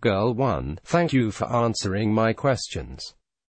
Girl 1, thank you for answering my questions.